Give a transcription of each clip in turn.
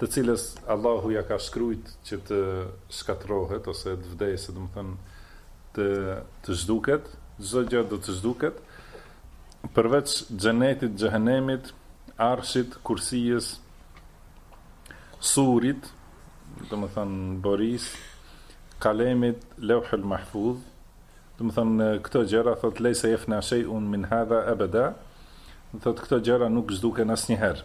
të cilës Allahu ia ka shkrujt që të shkatërrohet ose të vdesë, domethënë të të zhduket, çdo gjë do të zhduket, përveç xhenetit, xhehenemit, arshit, kursijës, surit, domethënë borisë, kalemit, leuhul mahfuz, domethënë këto gjëra thot lejse yafna shay'un min hadha abada, do thot këto gjëra nuk zhduken asnjëherë.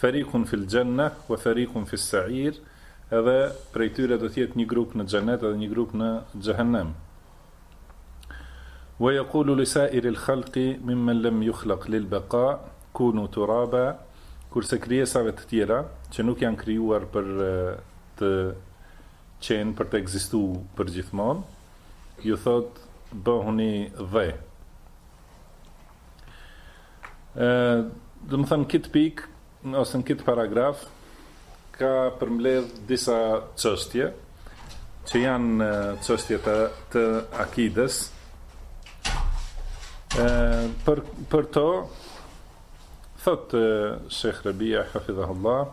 Ferikun fil xhenneh wa ferikun fis sair, edhe prej tyre do të jetë një grup në xhenet edhe një grup në xhehenem. Wa yaqulu li sa'iril khalqi mimmen lem yukhlaq lil baqa, kunu turaba, kurse krijesave të tjera, që nuk janë krijuar për të qenë, për të ekzistuar përgjithmonë, ju thotë bëhuni dhe. Ë, domethënë këtë pikë ose në këtë paragraf ka përmbledh disa çështje që janë çështje të, të akides. Ë, për për to thot Shejh Rebia hafidhahullah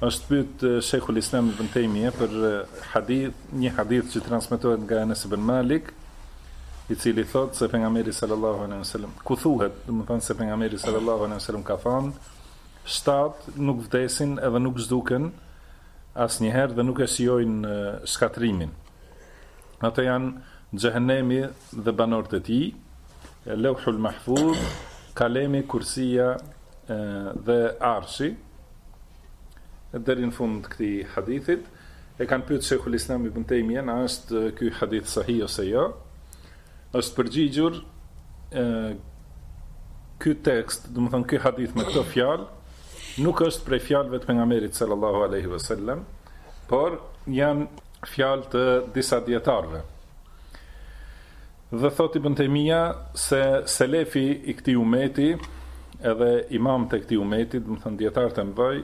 Është pyet Shejhul Islam Ibn Tejmije për hadith, një hadith që transmetohet nga Enes ibn Malik, i cili thotë se pejgamberi sallallahu alejhi wasallam ku thuhet, domethënë se pejgamberi sallallahu alejhi wasallam ka thënë, shtatë nuk vdesin edhe nuk zhduken asnjëherë dhe nuk e shijojnë shkatërrimin. Ato janë Xhehenemi dhe banorët e tij, Lawhul Mahfuz, Kalemi, Kursia dhe Arshi. Deri në fund të këtij hadithit e kanë pyetur Sheikhul Islam Ibn Tejmije, a është ky hadith sahih ose jo? Është përgjigjur ë ky tekst, domethënë ky hadith me këto fjalë, nuk është prej fjalëve të pejgamberit sallallahu alaihi wasallam, por janë fjalë të disa dijetarëve. Dhe thot Ibn Tejmije se selefi i këtij umeti edhe imamët e këtij umeti, domethënë dijetarët e mëdhenj,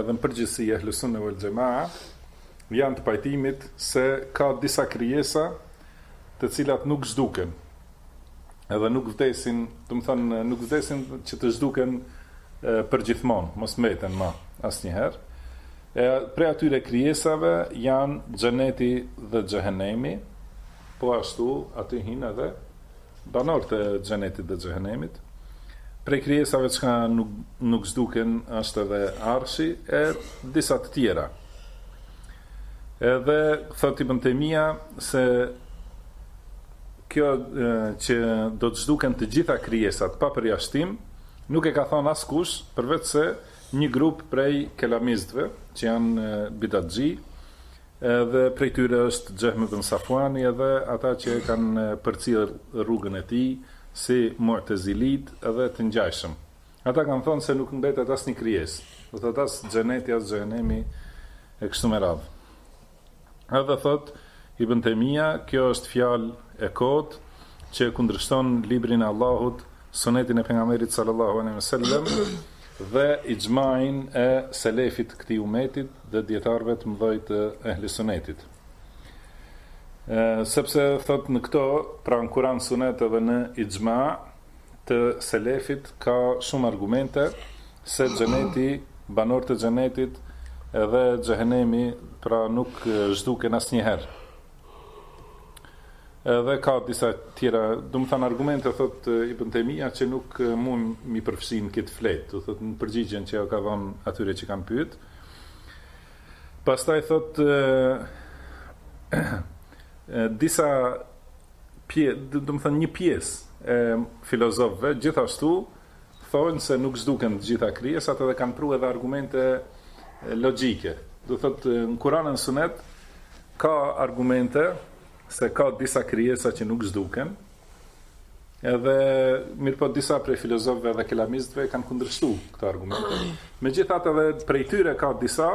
edhe në përgjithësi ehlus suneh vel xhema, janë të pajtimit se ka disa krijesa të cilat nuk zhduken, edhe nuk vdesin, domethënë nuk vdesin që të zhduken përgjithmonë, mos mbeten më asnjëherë. E prej atyre krijesave janë Xheneti dhe Xhehenemi, po ashtu aty hyjnë edhe banorët e Xhenetit dhe Xhehenemit. Prej krijesave çka nuk nuk zhduken është edhe Arshi e disa të tjera. Edhe thotë Ibn Tejmije se kjo e, që do të zhduken të gjitha krijesat pa përjashtim, nuk e ka thënë askush përveçse Një grup prej kelamistëve që janë bidatxhi edhe prej tyre është Xehm ibn Safuani edhe ata që kanë përcjellë rrugën e tij si Mu'tezilitë dhe të ngjajshëm. Ata kanë thonë se nuk mbetet asnjë krijesë, do thotë as xheneti as xhehenemi e kështu me radhë. Edhe thotë Ibën Tejmija, kjo është fjalë e kotë që e kundërshton Librin e Allahut, Sunetin e Pejgamberit sallallahu alejhi ve sellem dhe ixhmanë e selefit të këtij umetit dhe dijetarëve të mëdhej të ehli sunetit. Sepse thotë në këto, pra në Kur'an, Sunet edhe në ixhma, të selefit ka shumë argumente se xheneti banorët e xhenetit edhe xhehenemi pra nuk zhduken asnjëherë edhe ka disa tjera domethënë argumente thot Ibn Tejmija që nuk mund mi përfshi në këtë fletë do thot në përgjigjen që ja ka dhënë atyre që kanë pyet pastaj thot disa Pje, domethënë një pjesë e filozofëve gjithashtu thonë se nuk zhduken të gjitha krijesat edhe kanë pru edhe argumente logjike. Do thotë në Kur'an e Sunet ka argumente se ka disa krijesa që nuk zhduken. Edhe mirëpo disa prej filozofëve dhe kelamistëve kanë kundërshtu këto argumente. Megjithatë edhe prej tyre ka disa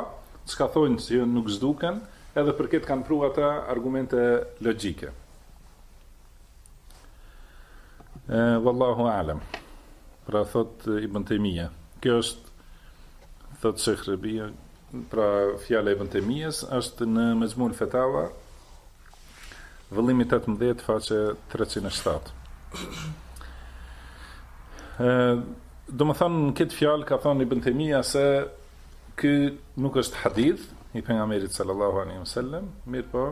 që thonë se nuk zhduken, Edhe për këtë kanë pru ata argumente logjike. E, Vallahu alem. Pra thot Ibn Tejmija. Kjo është, thot Shejh Rebija, pra fjala e Ibn Tejmijes, është në Mexhmul Fetava, vëllimi 18, faqe 307. E, domethonë, në këtë fjalë ka thonë Ibn Tejmija se Ky nuk është hadith i pejgamberit sallallahu alejhi ve sellem, mirëpo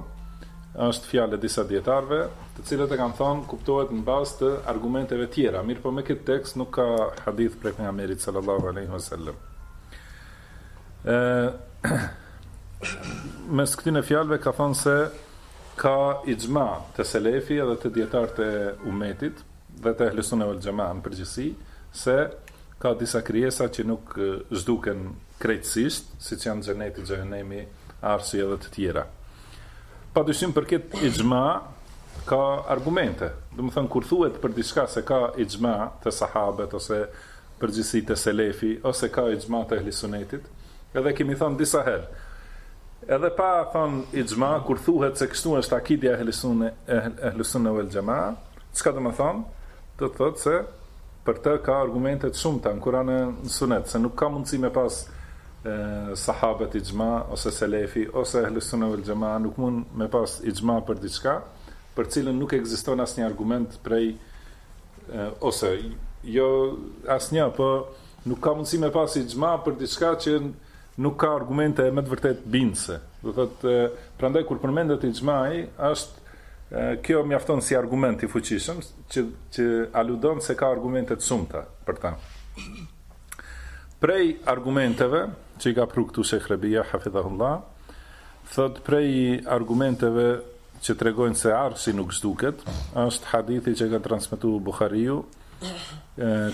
është fjalë e disa dijetarëve, të cilët e kanë thënë kuptohet në bazë të argumenteve të tjera, mirëpo me këtë tekst nuk ka hadith prej pejgamberit sallallahu alejhi ve sellem. Ë, përmes këtyre fjalëve ka thënë se ka ixhma te selefi edhe te dijetarët e umetit dhe te ehli sune vel xhema në përgjithësi se Ka disa krijesa që nuk zhduken krejtësisht, siç janë xheneti, xhehenemi, arshi edhe të tjera. Padyshim për këtë ixhma ka argumente. Domethënë kur thuhet për diçka se ka ixhma te sahabët ose përgjithësi te selefi ose ka ixhma te ehli suneti, edhe kemi thënë disa herë, edhe pa thënë ixhma kur thuhet se kështu është akidja e ehli sunne ehli sunne vel xhema, Çka domethënë? Do të thotë se për të ka argumente të shumta në Kur'an e në Sunet, se nuk ka mundësi me pas sahabët ixhma ose selefi ose ehlu sunne vel xhemaa nuk mund me pas ixhma për diçka për të cilën nuk ekziston asnjë argument prej ose jo asnjë, po nuk ka mundësi me pas ixhma për diçka që Nuk ka argumente me të vërtetë bindëse. Do të thotë, prandaj kur përmendet ixhmai, është kjo mjafton si argument i fuqishëm që që aludon se ka argumente të shumta për ta. Prej argumenteve që i ka pru këtu Shejh Rabia Hafidhahullah, thotë prej argumenteve që tregojnë se arshi nuk zhduket, është hadithi që ka transmetu Buhariu,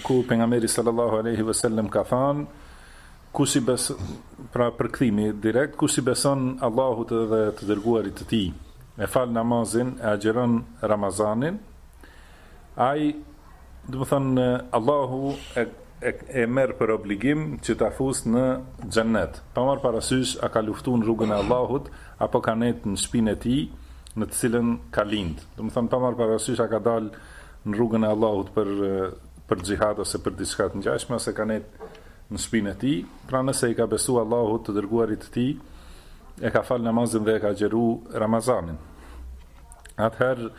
ku pejgamberi sallallahu alaihi wasallam ka thanë Kush i beson, pra përkthimi direkt, kush i beson Allahut dhe të Dërguarit të Tij, e fal namazin, e agjëron Ramazanin, ai, domethënë, Allahu e e e merr për obligim që ta fusë në Xhennet, pa marrë parasysh a ka luftu në rrugën e Allahut apo ka nejtë në shpinë e tij në të cilën ka lind. Domethënë, pa marrë parasysh a ka dalë në rrugën e Allahut për për xhihad ose për diçka të ngjashme ose ka nejtë në shpinë e tij, pra nëse i ka besu Allahut të dërguarit të tij, e ka fal namazin dhe e ka agjëru Ramazanin. Atëherë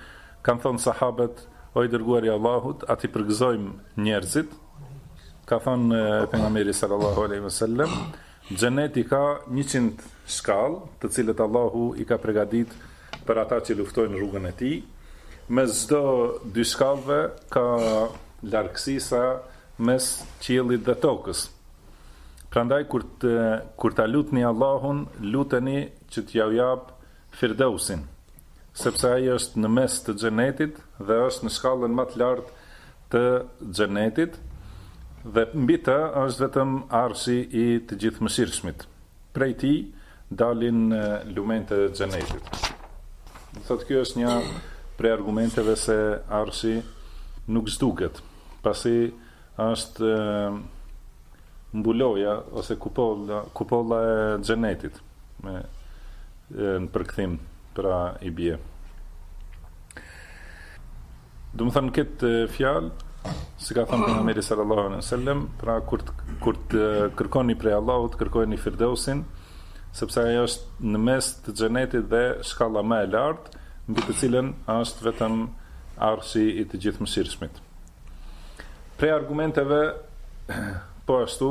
kanë thonë sahabët, o i dërguari i Allahut, a t'i përgëzojmë njerëzit? Ka thonë pejgamberi sallallahu alaihi wasallam, xheneti ka 100 shkallë, të cilët Allahu i ka përgatit për ata që luftojnë rrugën e tij. Mes çdo dy shkallëve ka largësi sa mes qiellit dhe tokës. Prandaj kur kur ta lutni Allahun, luteni që t'jau japë Firdeusin, sepse ai është në mes të Xhenetit dhe është në shkallën ma të lartë të Xhenetit dhe mbi të është vetëm Arshi i Të Gjithëmëshirshmit. Prej tij dalin lumenjtë e Xhenetit. Do thotë ky është një prej argumenteve se Arshi nuk zhduket, pasi është mbuloja ose kupolla, kupolla e Xhenetit me në përkthim pra i bie. Domethënë këtë fjalë si ka thënë pejgamberi sallallahu alaihi wasallam, pra kur kur të kërkoni prej Allahut, kërkojeni Firdeusin, sepse ajo është në mes të xhenetit dhe shkalla më e lartë, mbi të cilën është vetëm arshi i të gjithëmëshirshmit. Prej argumenteve po ashtu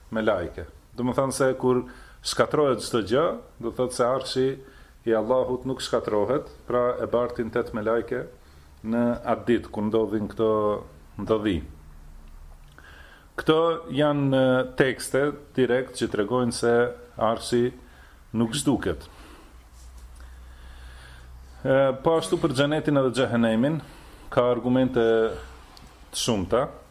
melaike. Domethënë se kur shkatërrohet çdo gjë, do të thotë se Arshi i Allahut nuk shkatërrohet, pra e bartin tetë melajke në atë ditë kur ndodhin këto ndodhi. Këto janë tekste direkt që tregojnë se Arshi nuk zhduket. Po ashtu për xhenetin edhe xhehenemin ka argumente të shumta,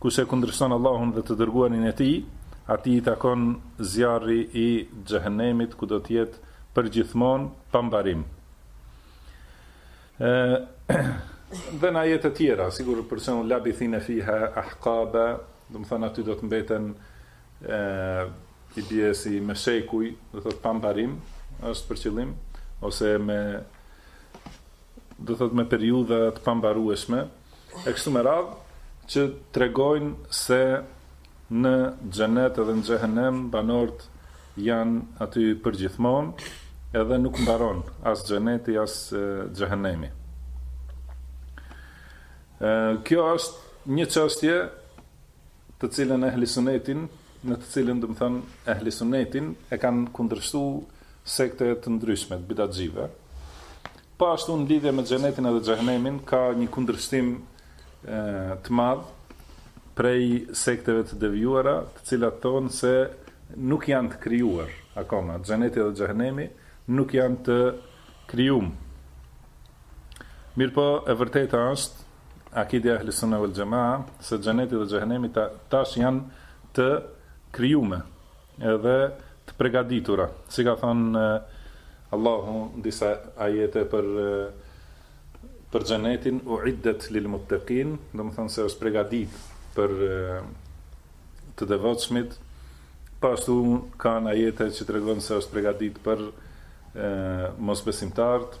Kush e kundërshton Allahun dhe të Dërguarin e Tij, atij i takon zjarri i Xhehenemit ku do të jetë përgjithmonë pa mbarim. Dhe në ajete të tjera, sikur për shembull labithine fiha ahqaba, domethënë aty do të mbeten i bie si me shekuj, do thotë pa mbarim, është për qëllim ose me do thotë me periudha të pambarueshme. e kështu me radhë, që tregojnë se në xhenet edhe në xhehenem banorët janë aty përgjithmonë edhe nuk mbaron as xheneti as xhehenemi. Kjo është një çështje të cilën ehli sunetin, në të cilën domethënë ehli sunetin e kanë kundërshtu sekte të ndryshme të bidatxhive. Po ashtu në lidhje me xhenetin edhe xhehenemin ka një kundërshtim të madh prej sekteve të devijuara, të cilat thonë se nuk janë të krijuar akoma, xheneti dhe xhehenemi nuk janë të krijuar. Mirpo e vërteta është akidja ehli sunne vel xhemaa se xheneti dhe xhehenemi tash janë të krijume edhe të pregaditura si ka thënë Allahu në disa ajete për për xhenetin uiddet lil mutekin domethënë se është pregadit për të devotshmit po ashtu ka ajete që tregojnë se është pregadit për mosbesimtarët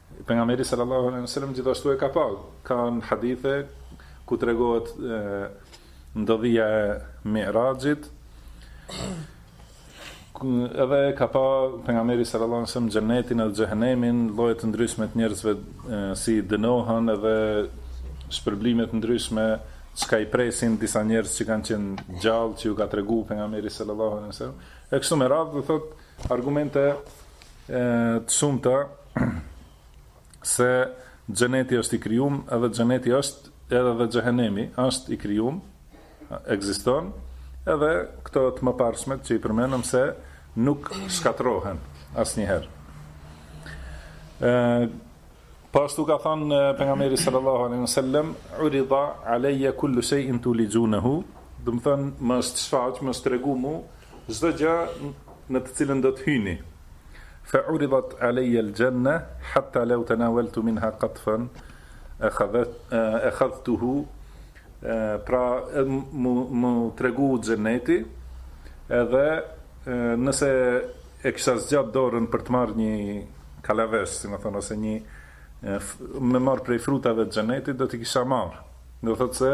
Pejgamberi sallallahu alejhi ve sellem gjithashtu e ka pa, ka në hadithe ku tregohet ndodhia e Miraxhit, edhe ka pa pejgamberi sallallahu alajhi wasallam xhenetin edhe xhehenemin, lloje të ndryshme të njerëzve si dënohen edhe shpërblime të ndryshme çka i presin disa njerëz që kanë qenë gjallë që u ka treguar pejgamberi sallallahu alajhi wasallam. E kështu me radhë do thot argumente e të shumta se xheneti është i krijuar edhe xheneti është edhe dhe xhehenemi është i krijuar ekziston edhe këto të mëparshmet që i përmenëm se nuk shkatërrohen asnjëherë. ë Po ashtu ka thënë pejgamberi sallallahu alaihi wasallam, "Urida alayya kullu shay'in tulixhunahu", domethënë m'u shfaq, m'u tregu mu çdo gjë në të cilën do të hyni. Fa uridat alej el jenne hatta lau të naweltu minha katfen e khadhtuhu pra m'u tregu xheneti edhe nëse e kisha zgjat dorën për të marrë një kalavesh, si me thënë, ose një me marrë prej frutave të xhenetit, do t'i kisha marrë. Do thotë se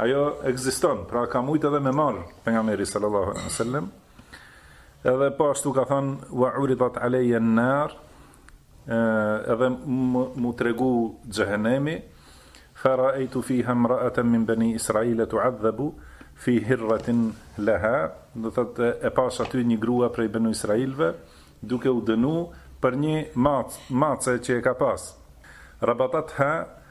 ajo ekziston, pra ka mujtë edhe me marrë pejgamberi sallallahu alaihi wasallam. Edhe po ashtu ka thënë wa uridat alayya an-nar edhe m'u tregu xhehenemi faraitu fiha imra'atan min bani israila tu'adhabu fi hirratin laha do thotë e pash aty një grua prej banu israilve duke u dënu për një mac mace që e ka pas rabatatha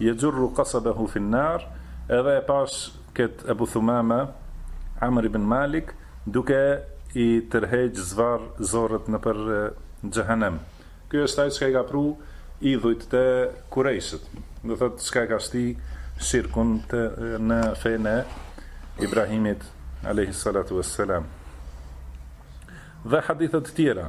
Yajurru qusbahu fi an-nar, Edhe e pashë këtë Ebu Thumame, Amr ibn Malik, duke i tërheqë zvarr zorrët nëpër Xhehenem. Ky është ai çka i ka pru idhujt te Kurejshit, do thotë çka e ka shti shirkun te në fenë e Ibrahimit alejhi salatu ves selam. Dhe hadithe të tjera.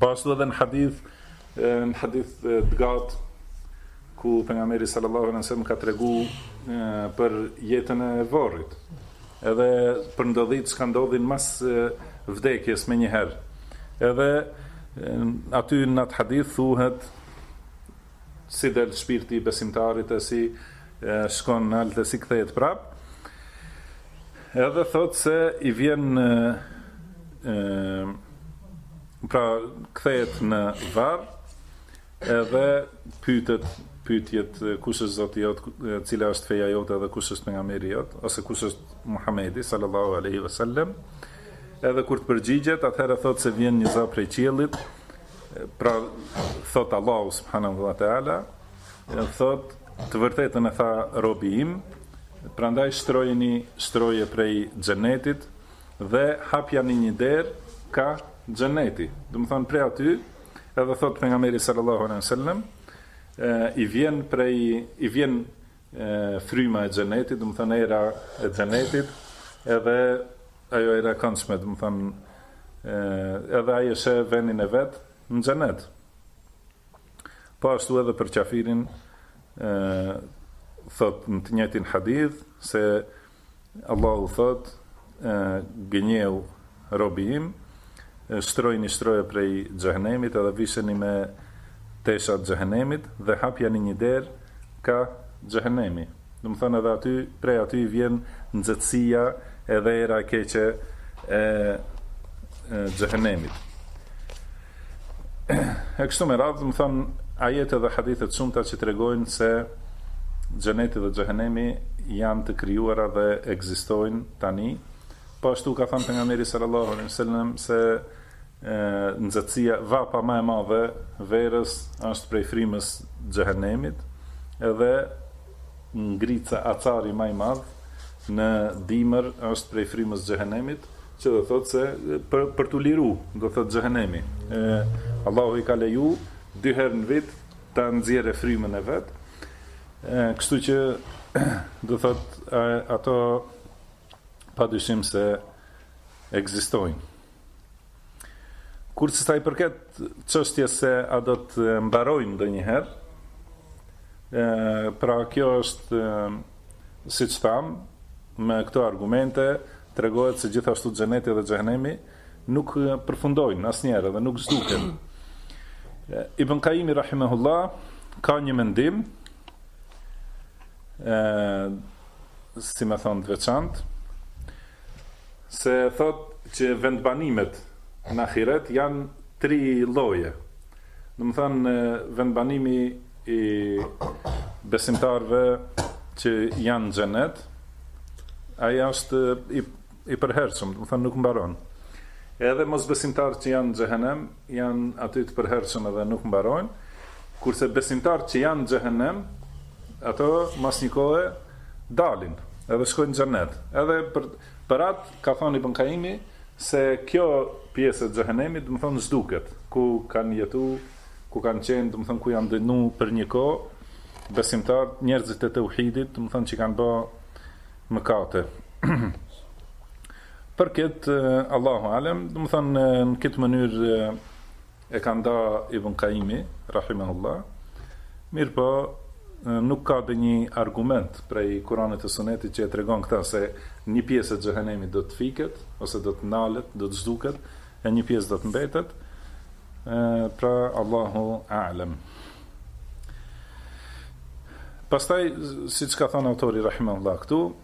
Po ashtu edhe në hadith, në hadith të gat, ku pejgamberi sallallahu alaihi wasallam ka tregu për jetën e varrit, edhe për ndodhit çka ndodhin mas vdekjes menjëherë. Edhe aty në atë hadith thuhet, Si del shpirti i besimtarit e si shkon nalt e si kthehet prap. Edhe thot se i vjen në ë pra kthehet në varr edhe pyetet pyetjet kush është Zoti jot, cila është feja jote dhe kush është pejgamberi jot ose kush është Muhamedi sallallahu alaihi wasallam. Edhe kur të përgjigjet, atëherë thot se vjen një za prej qiellit Pra, thot Allahu subhanahu wa taala, thot të vërtetën e tha robi im, prandaj shtrojeni shtroje prej xhenetit dhe hapjani një derë ka xheneti. Domethënë prej aty, edhe thot pejgamberi sallallahu alaihi wasallam, i vjen prej i vjen fryma e xhenetit, domethënë era e xhenetit, edhe Ajo era e këndshme, domethënë, edhe ai e sheh vendin e vet në xhenet. Po ashtu edhe për qafirin, ë thot në të njëjtin hadith se Allahu thot, ë gënjeu robi im, shtrojni shtroje prej xhehenemit edhe visheni me tesha t'xhehenemit dhe hapjani një derë ka xhehenemi. Domethënë edhe aty prej aty vjen nxehtësia edhe era e keqe e xhehenemit. E kështu me radhë, domethënë ajete edhe hadithe të shumta që tregojnë se xheneti dhe xhehenemi janë të krijuara dhe ekzistojnë tani. Po ashtu ka thënë pejgamberi sallallahu alaihi wasallam se nxehtësia vapa ma e madhe verës është prej frymës xhehenemit edhe ngrica acari ma i madh në dimër është prej frymës xhehenemit që do thotë se për për tu liru do thotë xhehenemi e Allahu i ka leju dy herë në vit ta nxjerrë frymën e vet e kështu që do thotë ato pa dyshim se ekzistojnë. Kurse sa i përket çështjes se a do të mbarojnë ndonjëherë, pra kjo është, siç thamë, me këto argumente, tregohet se gjithashtu xheneti dhe xhehenemi nuk përfundojnë asnjëherë dhe nuk zhduken. Ibn Kajimi, rahimehullah, ka një mendim, e si me thon të veçantë se thot që vendbanimet në ahiret janë tri lloje. Domethon vendbanimi i besimtarëve që janë në xhenet, ai është i i përhershëm, domethon nuk mbaron. Edhe mosbesimtarët që janë në xhehenem, janë aty të përhershëm edhe nuk mbarojnë, kurse besimtarët që janë në xhehenem, ata mas një kohe dalin, edhe shkojnë në xhennet. Edhe për për atë ka thënë Ibn Kajimi se kjo pjesë e xhehenemit, domethonë zhduket, ku kanë jetu, ku kanë qenë, domethonë ku janë dënu për një kohë, besimtarët, njerëzit e teuhidit, domethonë që kanë bë mëkate. Për këtë, Allahu a'lem, domethonë në këtë mënyrë e ka nda Ibn Kajimi, rahimahullah. Mirpo nuk ka ndonjë argument prej Kuranit e Sunetit që e tregon këtë se një pjesë e xhehenemit do të fiket ose do të ndalet, do të zhduket e një pjesë do të mbetet. Pra Allahu a'lem. Pastaj, siç ka thënë autori rahimahullah këtu,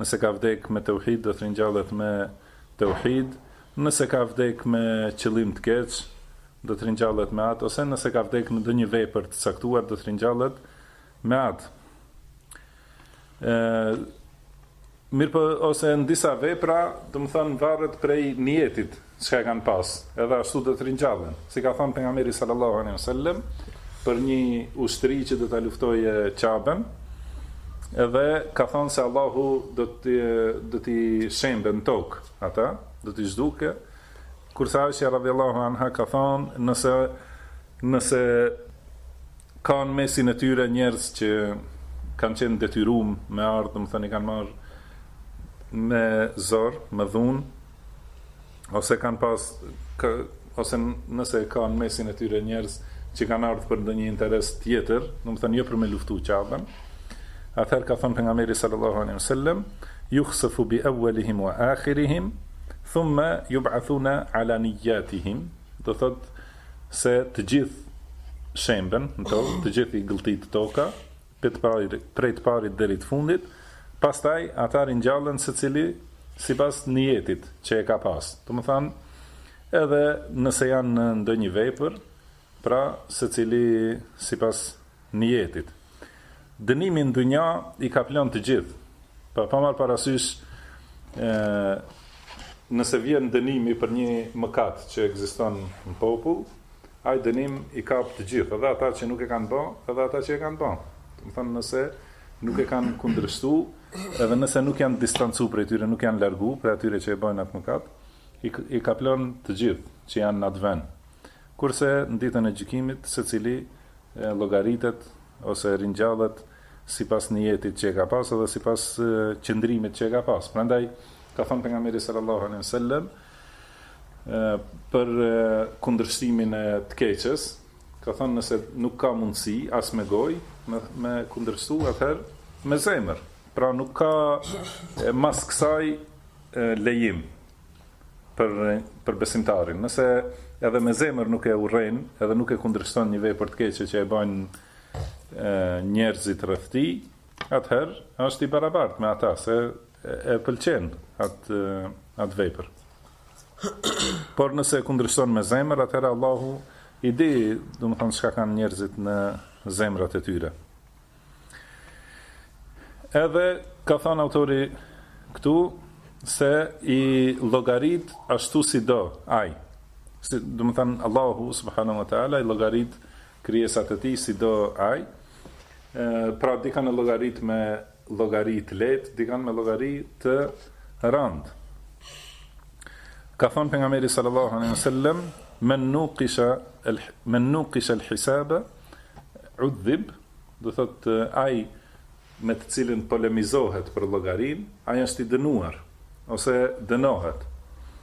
Nëse ka vdek me teuhid do të ringjallet me teuhid, nëse ka vdek me qëllim të keq do të ringjallet me atë ose nëse ka vdek në ndonjë vepër të caktuar do të ringjallet me atë. E, mirëpo ose në disa vepra, domethënë varet prej nijetit, Çka e kanë pas, edhe ashtu do të ringjallen. Si ka thënë pejgamberi sallallahu alejhi ve sellem për një ushtri që do ta luftojë Qaben, edhe ka thënë se Allahu do t'i shembë në tokë ata, do t'i zhdukë. Kurse Aisha radhiyallahu anha ka thënë nëse nëse kanë mesin e tyre njerëz që kanë qenë detyruar me ardh, domethënë i kanë marrë me zor, me dhunë, ose kanë pas kë, ose nëse e kanë mesin e tyre njerëz që kanë ardh për ndonjë interes tjetër, domethënë jo për me luftu Qaben, atëherë ka thënë pejgamberi sallallahu alaihi wasallam, yukhsafu bi awwalihim wa akhirihim, thumma yub'athuna ala niyyatihim, do thotë se të gjithë shemben, të gjithë i gëlltit toka, Prej të pari, prej të parit deri të fundit, pastaj ata ringjallen secili sipas nijetit që e ka pas, domethënë edhe nëse janë në ndonjë vepër, pra secili sipas nijetit. Dënimi në dynja i kaplon të gjithë, pra pa marrë parasysh ë nëse vjen dënimi për një mëkat që ekziston në popull, Ai dënim i kap të gjithë, edhe ata që nuk e kanë bë, edhe ata që e kanë bë. Domethënë nëse nuk e kanë kundërshtu, edhe nëse nuk janë distancu prej tyre, nuk janë largu prej atyre që e bëjnë atë mëkat, i, i kaplon të gjithë që janë në atë vend. Kurse në ditën e gjykimit, secili e, llogaritet ose ringjallet sipas nijetit që e ka pas edhe sipas qëndrimit që e ka pas. Prandaj ka thënë pejgamberi sallallahu alejhi wasallam, për kundërshtimin e të keqes, ka thënë nëse nuk ka mundësi as me gojë me me kundërshtu atëherë me zemër. Pra nuk ka mas kësaj lejim për për besimtarin. Nëse edhe me zemër nuk e urren, edhe nuk e kundërshton një vepër të keqe që e bëjnë njerëzit rreth tij, atëherë është i barabartë me ata se E pëlqen atë atë vepër. Por nëse e kundërshton me zemër, atëherë Allahu i di, domethënë çka kanë njerëzit në zemrat e tyre. Edhe ka thënë autori këtu se i llogarit ashtu si do ai. Si, domethënë Allahu subhanahu wa taala i llogarit krijesat e tij si do ai. Ë pra dikënd e llogarit me llogari të lehtë, dikun me llogari të rand. Ka thon pejgamberi sallallahu alaihi wasallam, "Men nuqisha al men nuqisha al hisaba udhib", do thotë ai me të cilin polemizohet për llogarinë, ai është i dënuar ose dënohet.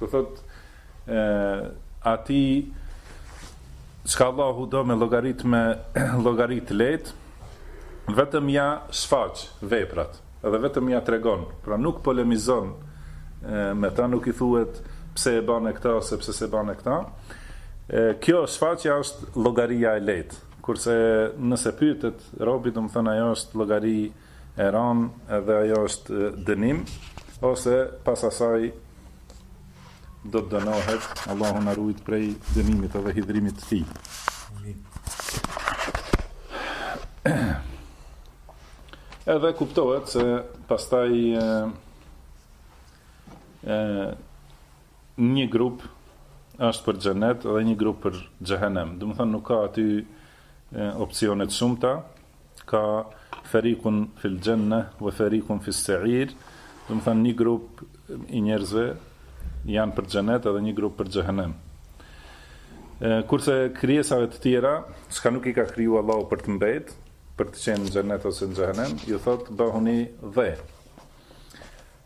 Do thotë, e, atij, çka Allahu do me llogarit me llogari të let, vetëm ja shfaq veprat, edhe vetëm ja tregon, pra nuk polemizon me ta, nuk i thuhet pse e bane këta, ose pse s'e bane këta, e, kjo shfaqja është llogaria e let, kurse nëse pytet robi, domethon ajo është llogari e e ranë edhe ajo është dënim ose pas asaj do të dënohet Allahu na ruajt prej dënimit edhe hidhrimit të tij edhe kuptohet se pastaj e, e, një grup është për xhenet dhe një grup për xhehenem. Domethon nuk ka aty opcione të shumta, ka ferikun fil xhenne ve ferikun fis seir, domethan një grup i njerëzve janë për xhenet edhe një grup për xhehenem. Kurse krijesave të tjera, çka nuk i ka kriju Allahu për të mbet, për të qenë në xhenet ose në xhehenem, ju thotë bëhuni dhe.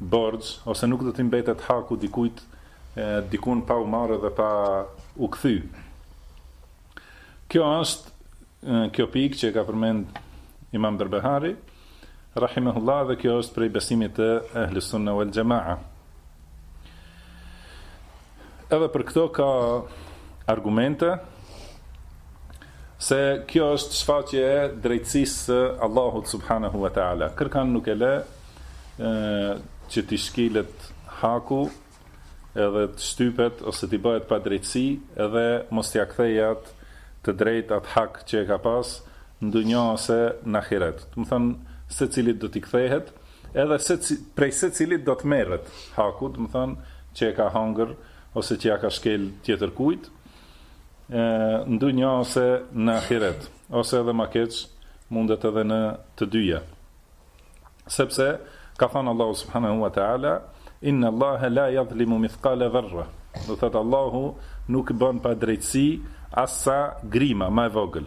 borxh ose nuk do t'i mbetet haku dikujt dikun pa u marrë dhe pa u kthy. Kjo është kjo pikë që e ka përmend Imam Berbehari, rahimahullah dhe kjo është prej besimit të Ehli Sunne wal Jamaa. Edhe për këto ka argumente se kjo është shfaqje e drejtësisë së Allahut subhanahu wa taala. Kërkan nuk e le që t'i shkilet haku edhe të shtypet ose t'i bëhet padrejtësi edhe mos t'ja kthejë at të drejtë atë hak që e ka pas në dunja ose në ahiret. Domethanë secilit do t'i kthehet Edhe prej secilit do të merret haku, domethënë që e ka hangër ose që ia ka shkel tjetërkujt, në dunja ose në ahiret, ose edhe ma keq, mundet edhe në të dyja. Sepse ka thon Allahu subhanahu wa taala, Inna Allaha la yadhlimu mithqala dharra. Do thotë Allahu nuk bën padrejtësi as sa grima ma e vogël.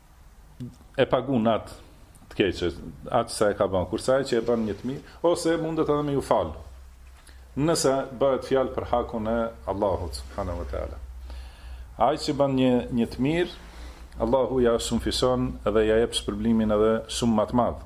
e pagun atë të keqe, atë sa e ka bën, kurse ai që e bën një të mirë, ose mundet edhe me ju fal. Nëse bëhet fjalë për hakun e Allahut subhanahu wa taala. Ai që bën një të mirë, Allahu ja shumëfishon dhe ja jep shpërblimin edhe shumë më të madh.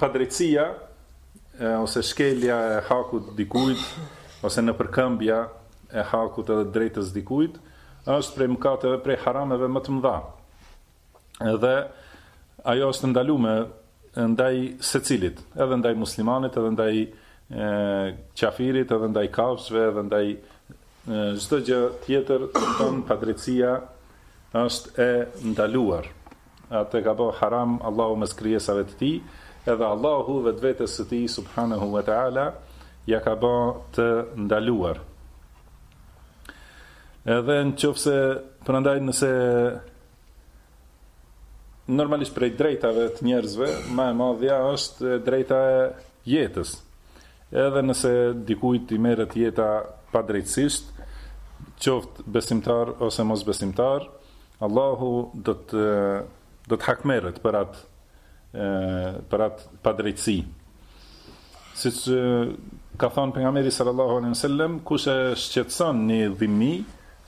Padrejtësia ose shkelja e hakut dikujt ose nëpërkëmbja e hakut edhe drejtës dikujt është prej mëkateve, prej harameve më të mëdha. Dhe ajo është e ndalume ndaj secilit, edhe ndaj muslimanit, edhe ndaj qafirit, edhe ndaj kafshve, edhe ndaj çdo gjë tjetër, tanë padrejtësia është e ndaluar. Atë e ka bo haram Allahu mes krijesave të Tij, edhe Allahu vetvetes së Tij subhanahu wa taala ia ka bo të ndaluar. Edhe në qofë se prandaj nëse normalisht prej drejtave të njerëzve, ma e madhja është drejta e jetës. Edhe nëse dikujt i merret jeta padrejtësisht, qoftë besimtar ose mosbesimtar, Allahu do të do të hakmerret për atë për atë padrejtësi. Siç ka thonë pejgamberi sallallahu alaihi wasallam, kush e shqetëson një dhimmi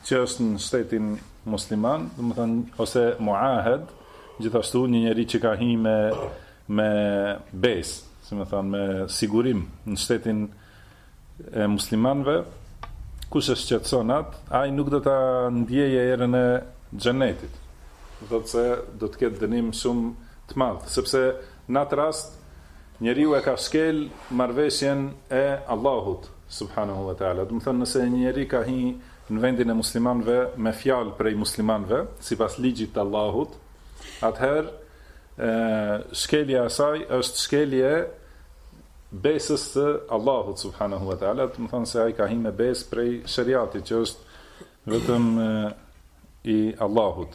që është në shtetin musliman, domethënë ose muahed, gjithashtu një njeri që ka hi me me besë, si më thënë me sigurim në shtetin e muslimanëve, kush e shqetëson atë, ai nuk do ta ndjejë erën e Xhenetit. Domethënë se do të ketë dënim shumë të madh, sepse në atë rast njeriu e ka shkel marrëveshjen e Allahut subhanahu wa taala. Domethënë nëse një njeri ka hi në vendin e muslimanëve me fjalë prej muslimanëve, sipas ligjit të Allahut, atëherë shkelja e saj është shkelje besës së Allahut subhanahu wa taala, domethanë se ai ka hi me besë prej sheriatit që është vetëm i Allahut.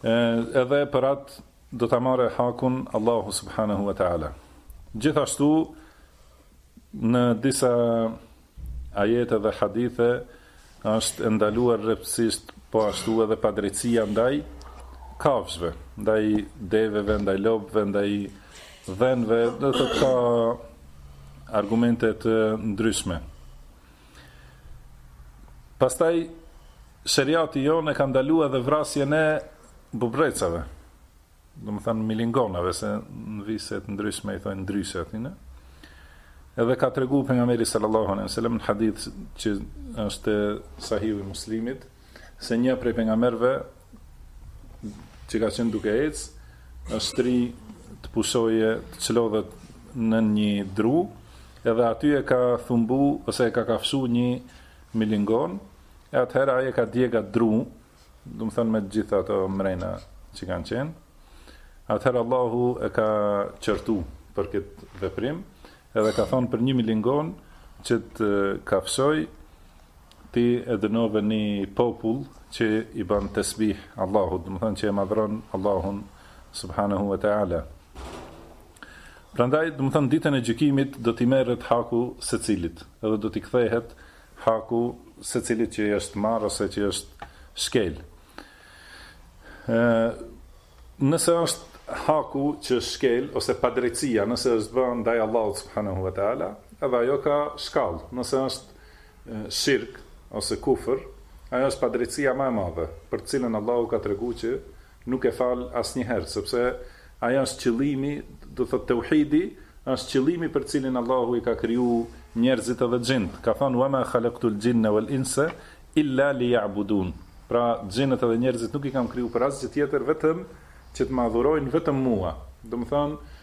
E, edhe për atë do ta marrë hakun Allahu subhanahu wa taala. Gjithashtu në disa ajete dhe hadithe është e ndaluar rreptësisht po ashtu edhe padrejtësia ndaj kafshëve, ndaj deveve, ndaj lopëve, ndaj dhenëve, domethënë ka argumente të ndryshme. Pastaj sheriati jonë e ka ndaluar edhe vrasjen e bubrecave. domethënë milingonave se në vise të ndryshme i thonë ndryshe atine. Edhe ka treguar pejgamberi sallallahu alejhi dhe sellem në hadith që është sahih i Muslimit se një prej pejgamberëve që ka qenë duke ecë është shtri të pushojë të çlodhet në një dru edhe aty e ka thumbu ose e ka kafshu një milingon e atëherë ai e ka djeg atë dru domethënë me të gjitha ato mrena që kanë qenë. Atëherë Allahu e ka qertu për këtë veprim, edhe ka thonë për një milingon që të kafshoi ti e dënove një popull që i ban tesbih Allahut, domethënë që e madhron Allahun subhanahu wa ta'ala. Prandaj, domethënë ditën e gjykimit do t'i merret haku secilit, edhe do t'i kthehet Haku secilit që i është marrë ose që është shkelë. Nëse është haku që është shkelë ose padrejtësia, nëse është bërë ndaj Allahut subhanahu wa taala, edhe ajo ka shkallë. Nëse është shirk ose kufër, ajo është padrejtësia ma e madhe, për të cilën Allahu ka tregu që Nuk e fal asnjëherë, sepse ai është qëllimi, do thotë teuhidi është qëllimi për të cilin Allahu i ka kriju njerëzit edhe xhintë. Ka thënë, Wama khalaqtul jinne wal insa illa liya'budun. Pra, xhinët edhe njerëzit nuk i kam kriju për asgjë tjetër vetëm që të më adhurojnë vetëm mua. Domethënë,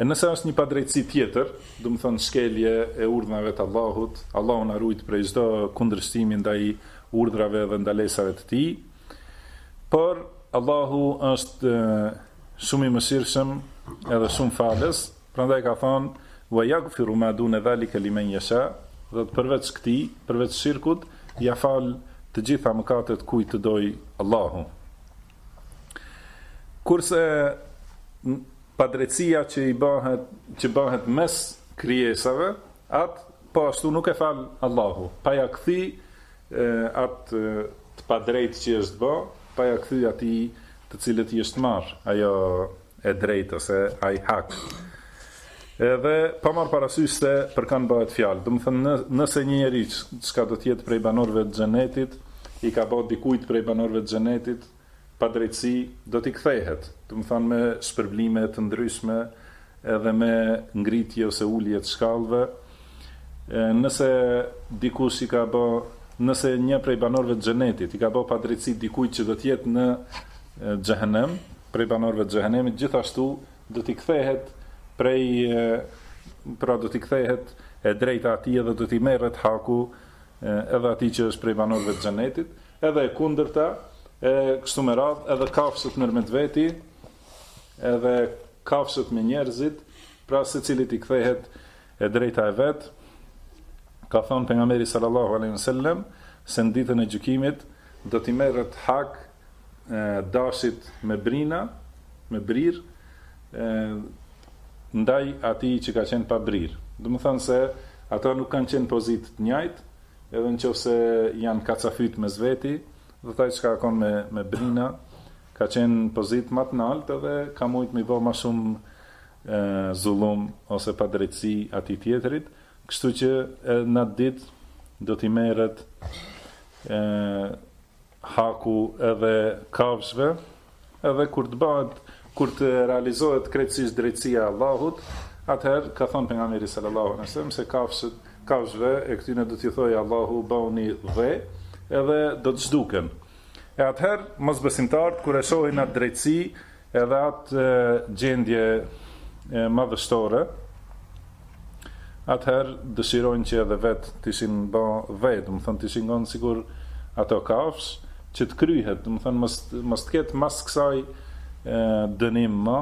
E nëse është një padrejtësi tjetër, domethënë shkelje e urdhnave të Allahut, Allahu na ruajt prej çdo kundërshtimi ndaj urdhrave dhe ndalesave të Tij, por Allahu është Shumë i Mëshirshëm edhe Shumë Falës, prandaj ka thënë, Wa yaghfiru ma dune zalika limen yasha, do thotë përveç këtij, përveç shirkut, ia fal të gjitha mëkatet kujt të dojë Allahu. Kurse padrejtësia që i bëhet që bëhet mes krijesave, atë po ashtu nuk e fal Allahu, pa ja kthy atë të padrejtë që është bo, pa ja kthy atij të cilit i është marrë ajo e drejtë ose ai hak. Edhe pa marrë parasysh se për kanë bëhet fjalë. Domethanë nëse një njeri çka do të jetë prej banorëve të xhenetit, i ka bo dikujt prej banorëve të xhenetit padrejtësi, do t'i kthehet. Domethanë me shpërblime të ndryshme edhe me ngritje ose ulje të shkallëve. E nëse dikush i ka bë, nëse një prej banorëve të Xhenetit i ka bë padrejtësi dikujt që do të jetë në Xhehenem, prej banorëve të Xhehenemit, gjithashtu do t'i kthehet prej, pra do t'i kthehet e drejta atij edhe do t'i merret haku edhe atij që është prej banorëve të Xhenetit, edhe e kundërta, e kështu me radhë, edhe kafshët ndërmjet veti, edhe kafshët me njerëzit, pra secilit i kthehet E drejta e vet, Ka thënë Pejgamberi sallallahu alejhi ve sellem se në ditën e gjykimit do t'i merret hak dashit me brina, me brir, ndaj atij që ka qenë pa brir. Domethënë se ata nuk kanë qenë n'pozitë të njëjtë, edhe në qofë se janë kacafyt mes veti, dhe ai që ka konë me, me brina, ka qenë n'pozitë ma të naltë dhe ka mujtë me i bo ma shumë zullum ose padrejtësi atij tjetrit, kështu që edhe në atë ditë do t'i merret haku edhe kafshëve, edhe kur të bëhet kur të realizohet krejtësisht drejtësia e Allahut, atëherë ka thënë pejgamberi sallallahu alejhi wasallam se kafshët, kafshëve e këtyne do t'i thojë Allahu bëuni dhe edhe do të zhduken. E atëherë mosbesimtarët kur e shohin atë drejtësi, Edhe atë gjendje madhështore, atëherë dëshirojnë që edhe vetë të ishin ba dhe, domethënë të ishin kon sikur ato kafshë, që të kryhet, domethënë mos të ketë mas kësaj dënim ma,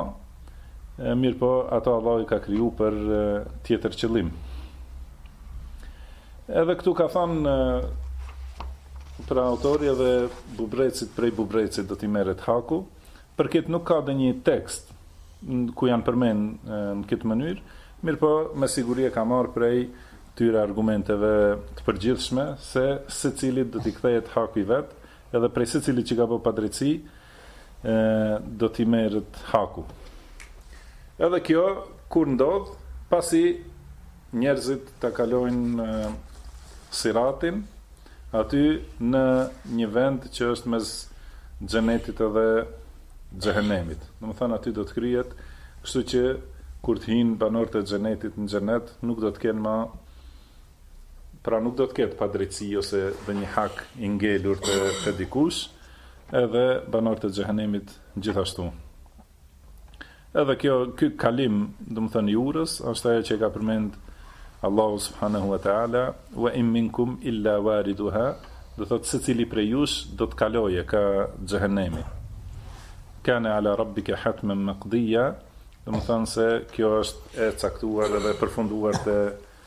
mirëpo ato Allahu i ka kriju për tjetër qëllim. Edhe këtu ka thënë pra autori edhe bubrecit prej bubrecit do t'i merret haku. Për këtë nuk ka ndonjë tekst ku janë përmend në këtë mënyrë, mirëpo me siguri e ka marrë prej këtyre argumenteve të përgjithshme se secilit do t'i kthehet haku i vet edhe prej secilit që ka bë padrejtësi do t'i merret haku. Edhe kjo kur ndodh, pasi Njerëzit ta kalojnë Siratin aty në një vend që është mes Xhenetit edhe Xhehenemit. Domethënë aty do të kryhet, kështu që kur të hyjnë banorët e Xhenetit në Xhenet, nuk do të kenë ma pra nuk do të ketë padrejtësi ose ndonjë hak i ngelur te dikush, edhe banorët e Xhehenemit gjithashtu. Edhe kjo ky kalim, domethënë i urës, është ajo që e ka përmend Allahu subhanahu wa taala, "Wa in minkum illa wariduha", do thotë secili prej jush do të kalojë ka xhehenemi. Kana ala rabbika hatman maqdiya, domethënë se kjo është e caktuar dhe e përfunduar te